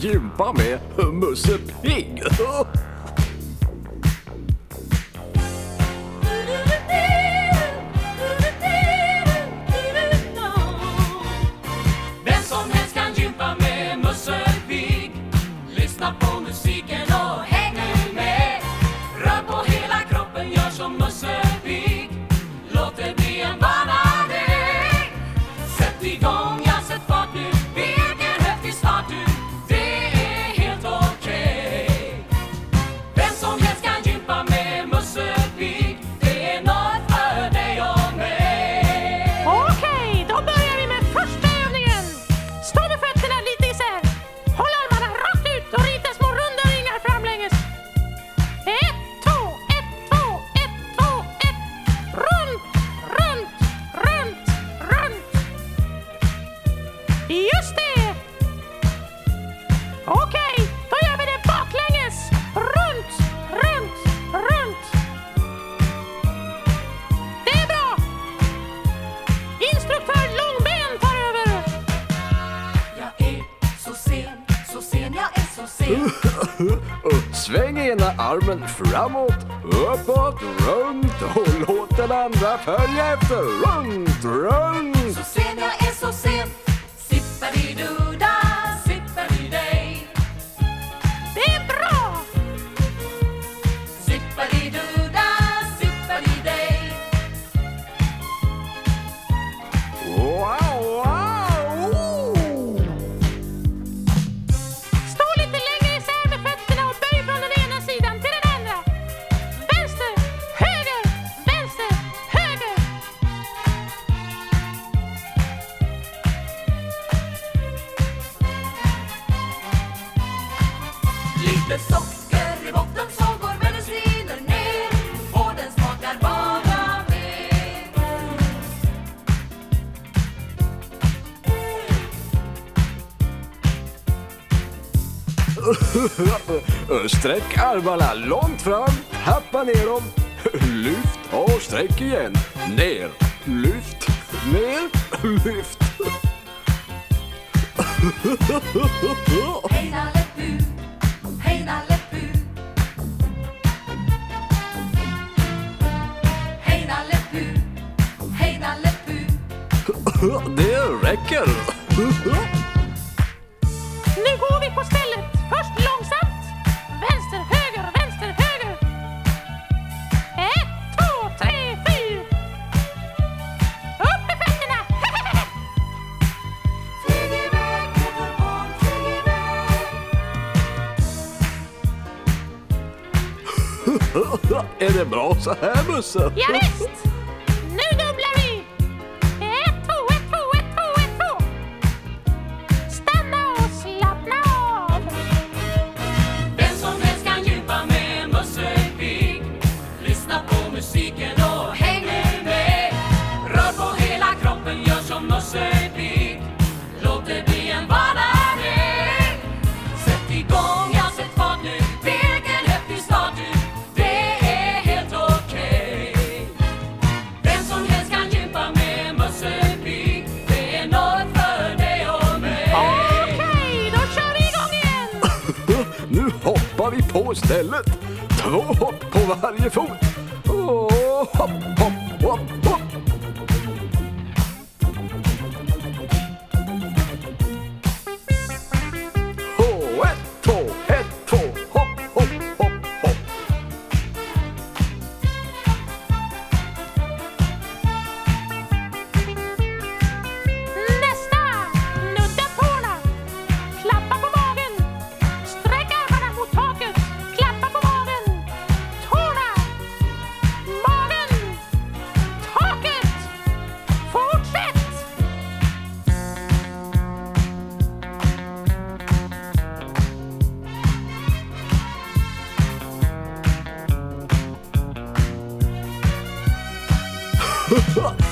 Gympa med Musse Pigg. Vem som helst kan gympa med Musse Pigg Lyssna på musiken och häng med Rör på hela kroppen, gör som Musse Sväng ena armen framåt, uppåt, runt och låt den andra följa efter. Runt, runt. Så sen, jag är så sen Sippadiduda, sippadidej Lite socker i botten så går medicinen ner Och den smakar bara mer Sträck armarna långt fram, tappa ner dem. Lyft och sträck igen. Ner, lyft, ner, lyft. Hej Det räcker. Nu går vi på stället. Först långsamt. Vänster, höger, vänster, höger. Ett, två, tre, fyra. Upp med fötterna. Flyg iväg, Peterborn, flyg iväg Är det bra så här Musse? Ja, visst. Hoppar vi på stället. Två hopp på varje fot. Oh, hopp, hopp, hopp,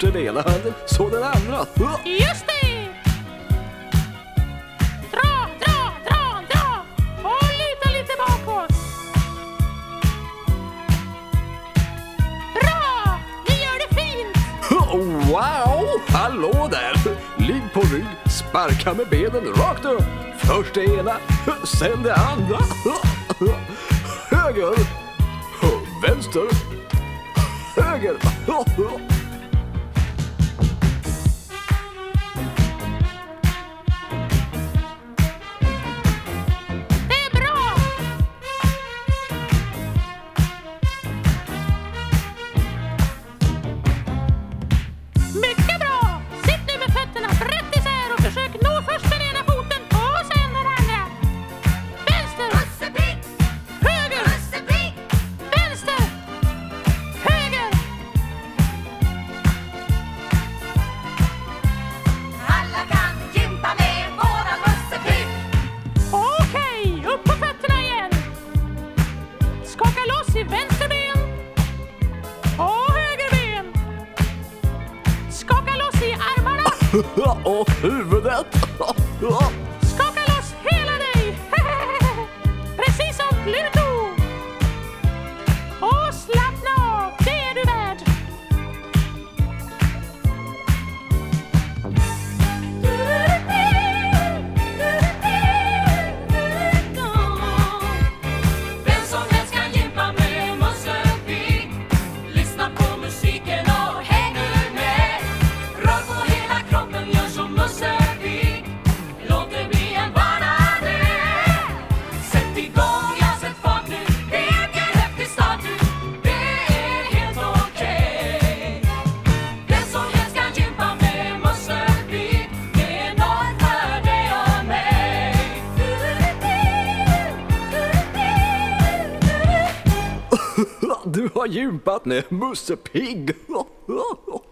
första delen, så den andra. Just det! Dra, dra, dra, dra! Och luta lite bakåt. Bra! Du gör det fint! Oh, wow! Hallå där! Ligg på rygg, sparka med benen rakt upp. Först det ena, sen det andra. Höger, vänster, höger. och huvudet. har gympat nu, Musse Pigg!